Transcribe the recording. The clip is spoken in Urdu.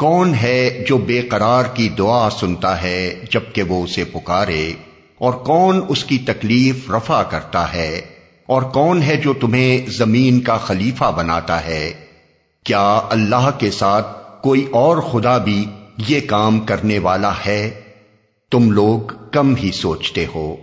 کون ہے جو بے قرار کی دعا سنتا ہے جبکہ وہ اسے پکارے؟ اور کون اس کی تکلیف رفع کرتا ہے؟ اور کون ہے جو تمہیں زمین کا خلیفہ بناتا ہے؟ کیا اللہ کے ساتھ کوئی اور خدا بھی یہ کام کرنے والا ہے؟ تم لوگ کم ہی سوچتے ہو۔